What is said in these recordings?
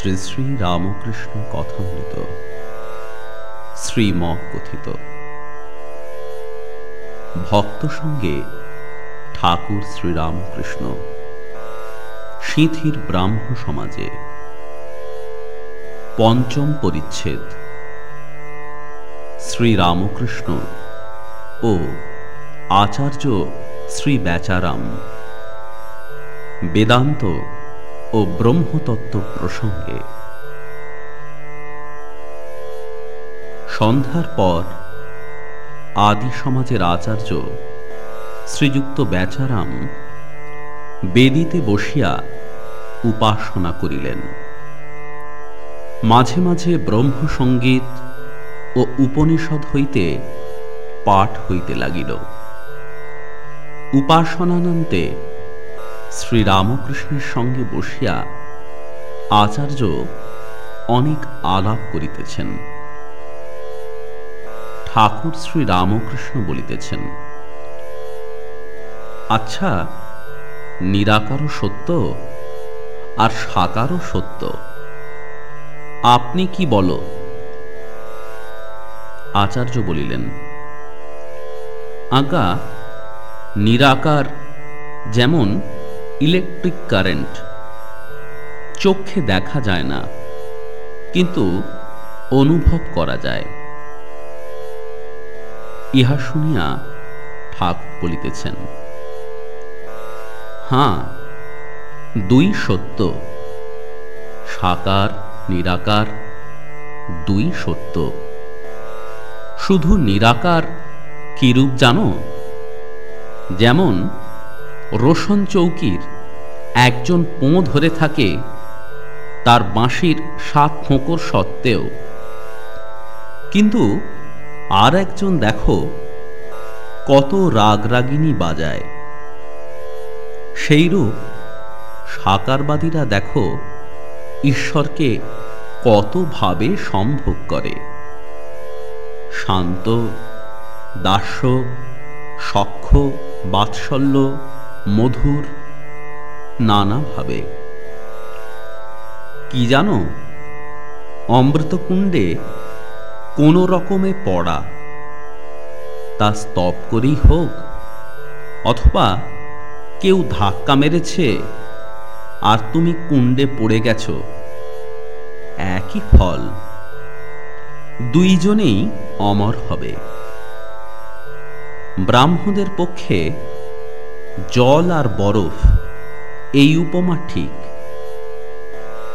শ্রী শ্রী রামকৃষ্ণ কথামৃত। শ্রীম কথিত। ভক্ত সঙ্গে ঠাকুর শ্রীরামকৃষ্ণ, সিঁথির ব্রাহ্ম সমাজে পঞ্চম পরিচ্ছেদ। শ্রীরামকৃষ্ণ ও আচার্য শ্রী বেচারাম বেদান্ত ও ব্রহ্মতত্ত্ব প্রসঙ্গে। সন্ধ্যার পর আদি সমাজের আচার্য শ্রীযুক্ত বেচারাম বেদিতে বসিয়া উপাসনা করিলেন। মাঝে মাঝে ব্রহ্মসঙ্গীত ও উপনিষদ হইতে পাঠ হইতে লাগিল। উপাসনানন্তে শ্রীরামকৃষ্ণের সঙ্গে বসিয়া আচার্য অনেক আলাপ করিতেছেন। ঠাকুর শ্রী রামকৃষ্ণ বলিতেছেন আচ্ছা নিরাকারও সত্য আর সাকারও সত্য, আপনি কি বলো? আচার্য বলিলেন আজ্ঞা নিরাকার যেমন ইলেকট্রিক কারেন্ট। চোখে দেখা যায় না, কিন্তু অনুভব করা যায়। ইহা শুনিয়া ঠাকুর বলিতেছেন, হাঁ, দুই সত্য, সাকার, নিরাকার, দুই সত্য। শুধু নিরাকার কিরূপ জানো? যেমন রোশন চৌকির একজন পোঁ ধরে থাকে তার বাঁশির সাত ফোঁকর সত্ত্বেও। কিন্তু আর একজন দেখো কত রাগরাগিনী বাজায়। সেইরূপ সাকারবাদীরা দেখো ঈশ্বরকে কতভাবে সম্ভোগ করে। শান্ত, দাস্য, সক্ষ, বাৎসল্য মধুর নানাভাবে কি জানো? অমৃতকুণ্ডে কোনো রকমে পড়া। তা স্তব করেই হোক, অথবা কেউ ধাক্কা মেরেছে আর তুমি কুণ্ডে পড়ে গেছ। একই ফল। দুইজনেই অমর হবে। ব্রাহ্মদের পক্ষে জল আর বরফ, এই উপমা ঠিক।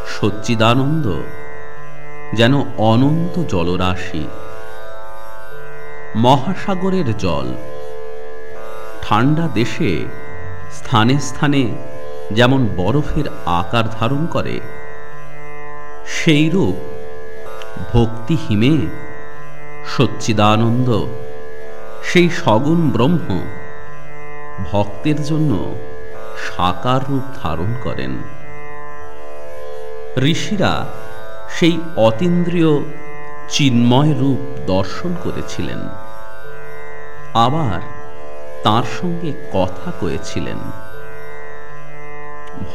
সচ্চিদানন্দ যেন অনন্ত জলরাশি। মহাসাগরের জল ঠান্ডা দেশে স্থানে স্থানে যেমন বরফের আকার ধারণ করে, সেইরূপ ভক্তি হিমে সচ্চিদানন্দ সেই সগুণ ব্রহ্ম ভক্তের জন্য সাকার রূপ ধারণ করেন। ঋষিরা সেই অতীন্দ্রিয় চিন্ময় রূপ দর্শন করেছিলেন। আবার তার সঙ্গে কথা কয়েছিলেন।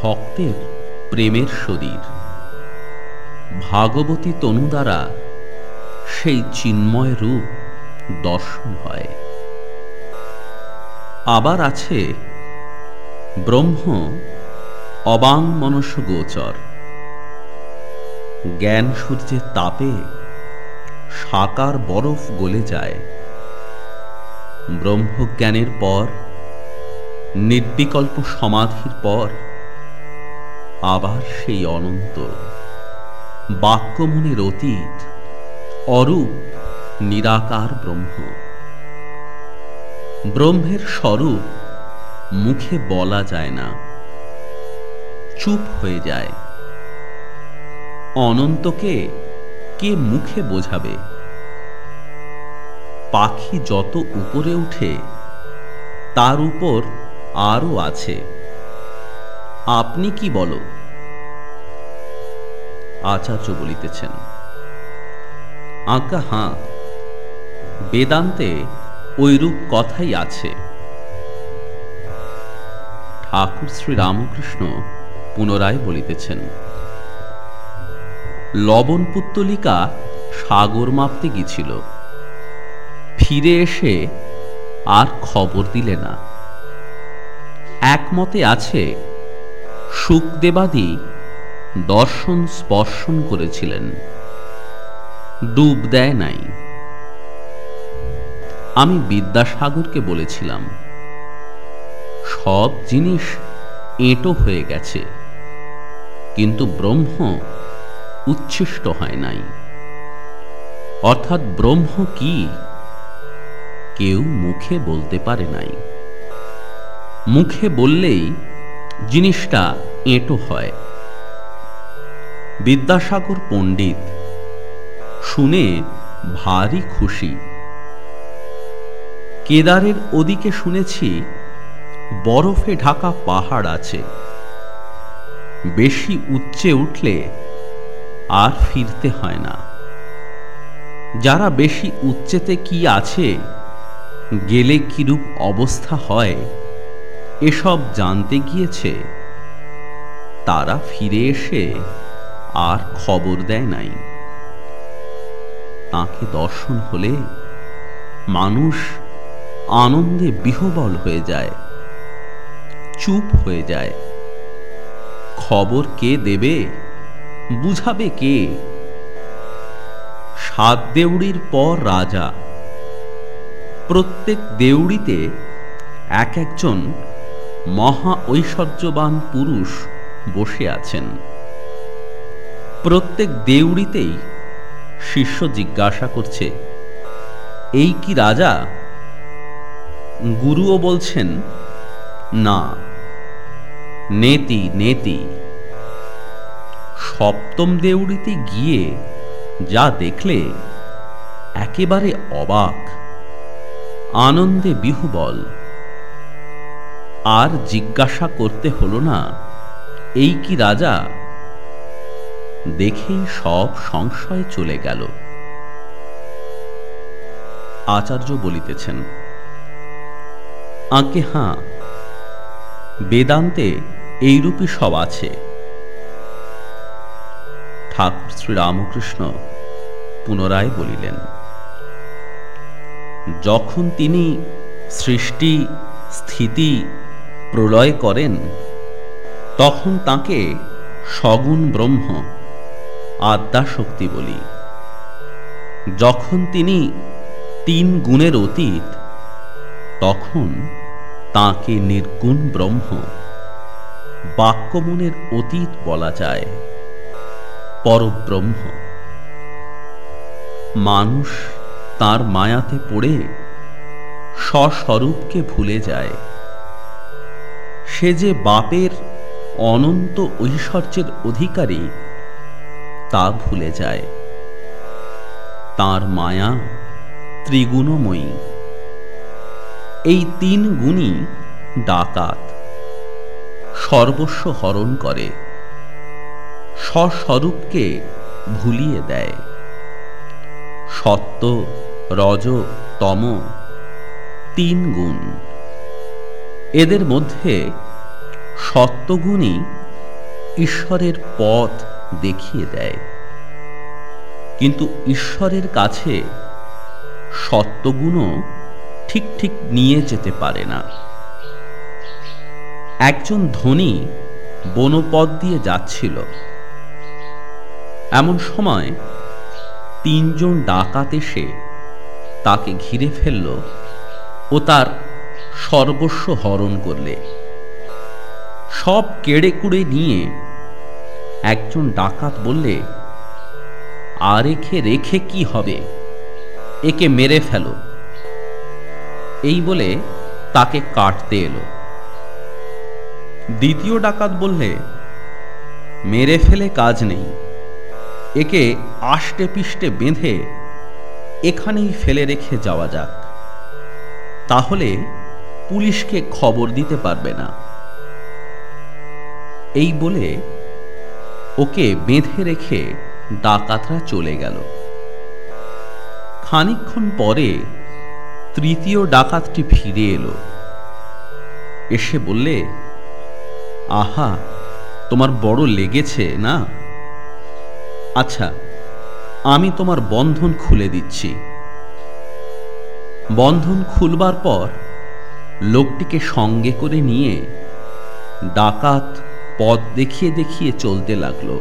ভক্তের প্রেমের শরীর ভাগবতী তনু দ্বারা সেই চিন্ময় রূপ দর্শন হয়। আবার আছে ব্রহ্ম অবাং মনস্য গোচর। জ্ঞান সূর্যের তাপে সাকার বরফ গলে যায়। ব্রহ্মজ্ঞানের পর, নির্বিকল্প সমাধির পর, আবার সেই অনন্ত। বাক্যমনের অতীত অরূপ, নিরাকার ব্রহ্ম। ব্রহ্মের স্বরূপ মুখে বলা যায় না। চুপ হয়ে যায়। অনন্তকে কে মুখে বোঝাবে? পাখি যত উপরে উঠে, তার উপর আরও আছে। আপনি কি বলো? আচার্য বলিতেছেন, আজ্ঞা, হাঁ। বেদান্তে ঐরূপ কথাই আছে। ঠাকুর শ্রী রামকৃষ্ণ পুনরায় বলিতেছেন, লবণ পুত্তলিকা সাগর মাপতে গিয়েছিল। ফিরে এসে আর খবর দিলে না। একমতে আছে, সুখদেবাদি দর্শন স্পর্শন করেছিলেন। ডুব দেয় নাই। আমি বিদ্যাসাগরকে বলেছিলাম, সব জিনিস এঁটো হয়ে গেছে, কিন্তু ব্রহ্ম উচ্ছিষ্ট হয় নাই। অর্থাৎ ব্রহ্ম কি? কেউ মুখে বলতে পারে নাই। মুখে বললেই জিনিসটা এঁটো হয়। বিদ্যাসাগর পণ্ডিত, শুনে ভারী খুশি। কেদারের ওদিকে শুনেছি, বরফে ঢাকা পাহাড় আছে। বেশি উচ্চে উঠলে আর ফিরতে হয় না। যারা বেশি উচ্চেতে কি আছে, গেলে কিরূপ অবস্থা হয়, এসব জানতে গিয়েছে। তারা ফিরে এসে আর খবর দেয় নাই। তাকে দর্শন হলে মানুষ আনন্দে বিহবল হয়ে যায়, চুপ হয়ে যায়। খবর কে দেবে, বুঝাবে কে? সাত দেউড়ির পর রাজা। প্রত্যেক দেউড়িতে এক একজন মহা ঐশ্বর্যবান পুরুষ বসে আছেন। প্রত্যেক দেউড়িতেই শিষ্য জিজ্ঞাসা করছে, এই কি রাজা? গুরুও বলছেন, না, নেতি নেতি। সপ্তম দেউড়িতে গিয়ে যা দেখলে একেবারে অবাক, আনন্দে বিহুবল। আর জিজ্ঞাসা করতে হলো না, এই কি রাজা? দেখেই সব সংশয় চলে গেল। আচার্য বলিতেছেন আঁকে, হাঁ, বেদান্তে এইরূপই সব আছে। ঠাকুর শ্রীরামকৃষ্ণ পুনরায় বলিলেন, যখন তিনি সৃষ্টি, স্থিতি প্রলয় করেন, তখন তাকে সগুণ ব্রহ্ম, আদ্যাশক্তি বলি। যখন তিনি তিন গুণের অতীত, তখন তাকে নির্গুণ ব্রহ্ম। বাক্যমনের অতীত বলা যায়, পরব্রহ্ম। মানুষ তার মায়াতে পড়ে, স্বস্বরূপকে ভুলে যায়। সে যে বাপের অনন্ত ঐশ্বর্যের অধিকারী, তা ভুলে যায়। তার মায়া ত্রিগুণময়ী। এই তিন গুণই ডাকাত। সর্বস্ব হরণ করে। স্বস্বরূপকে ভুলিয়ে দেয়। সত্য, রজ, তম তিন গুণ। এদের মধ্যে সত্যগুণই ঈশ্বরের পথ দেখিয়ে দেয়। কিন্তু ঈশ্বরের কাছে সত্যগুণও ঠিক ঠিক নিয়ে যেতে পারে না। একজন ধনী বনপদ দিয়ে যাচ্ছিল। এমন সময় তিনজন ডাকাত এসে তাকে ঘিরে ফেলল ও তার সর্বস্ব হরণ করলে। সব কেড়ে কুড়ে নিয়ে একজন ডাকাত বললে আর রেখে রেখে কি হবে? একে মেরে ফেলো। এই বলে তাকে কাটতে এলো। দ্বিতীয় ডাকাত বললে, মেরে ফেলে কাজ নেই। একে আষ্টে পিষ্টে বেঁধে এখানেই ফেলে রেখে যাওয়া যাক। তাহলে পুলিশকে খবর দিতে পারবে না। এই বলে ওকে বেঁধে রেখে ডাকাতরা চলে গেল। খানিক্ষণ পরে তৃতীয় ডাকাতটি ফিরে এলো। এসে বললে, আহা, তোমার বড় লেগেছে, না? আচ্ছা আমি তোমার বন্ধন খুলে দিচ্ছি। বন্ধন খুলবার পর লোকটিকে সঙ্গে করে নিয়ে ডাকাত পথ দেখিয়ে দেখিয়ে চলতে লাগল।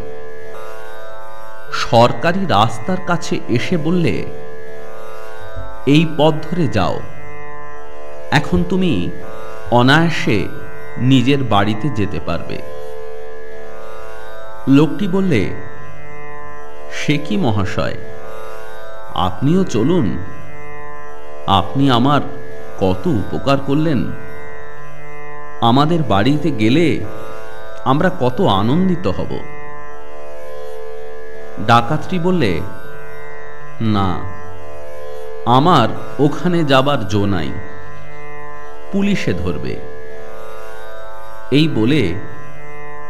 সরকারি রাস্তার কাছে এসে বললে এই পথ ধরে যাও। এখন তুমি অনায়াসে নিজের বাড়িতে যেতে পারবে। লোকটি বললে, সে কি মহাশয়? আপনিও চলুন। আপনি আমার কত উপকার করলেন। আমাদের বাড়িতে গেলে আমরা কত আনন্দিত হব। ডাকাতটি বললে, না আমার ওখানে যাবার জো নাই। পুলিশে ধরবে। এই বলে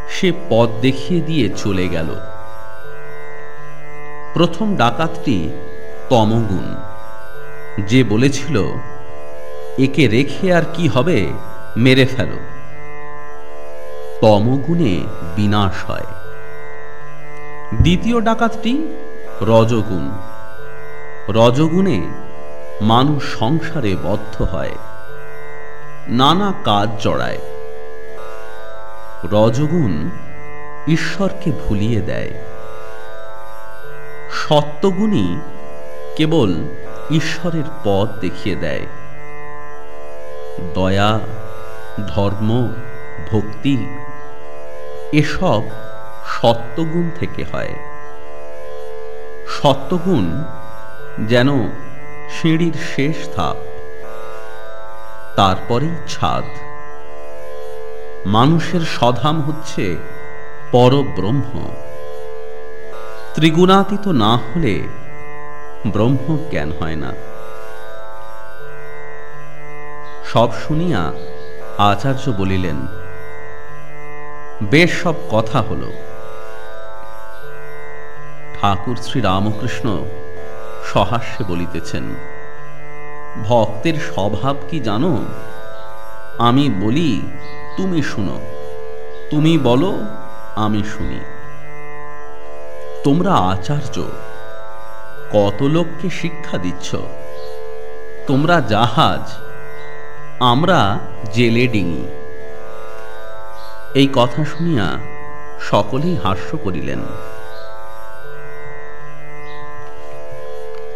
সে পথ দেখিয়ে দিয়ে চলে গেল। প্রথম ডাকাতটি তমগুণ। যে বলেছিল, একে রেখে আর কি হবে? মেরে ফেলো। তমগুণে বিনাশ হয়। দ্বিতীয় ডাকাতটি রজগুণ। রজগুণে মানুষ সংসারে বদ্ধ হয়। নানা কাজ জড়ায়। রজগুণ ঈশ্বরকে ভুলিয়ে দেয়। সত্যগুণই কেবল ঈশ্বরের পথ দেখিয়ে দেয়। দয়া, ধর্ম, ভক্তি, এসব সত্যগুণ থেকে হয়। সত্যগুণ যেন সিঁড়ির শেষ ধাপ, তারপরেই ছাদ। মানুষের সধাম হচ্ছে পরব্রহ্ম। ত্রিগুণাতীত না হলে ব্রহ্ম জ্ঞান হয় না। সব শুনিয়া আচার্য বলিলেন, বেশ সব কথা হল। ঠাকুর শ্রী রামকৃষ্ণ সহাস্যে বলিতেছেন, ভক্তের স্বভাব কি জানো? আমি বলি, তুমি শুনো, তুমি বলো, আমি শুনি। তোমরা আচার্য, কত লোককে শিক্ষা দিচ্ছ? তোমরা জাহাজ, আমরা জেলে ডিঙি। এই কথা শুনিয়া সকলেই হাস্য করিলেন।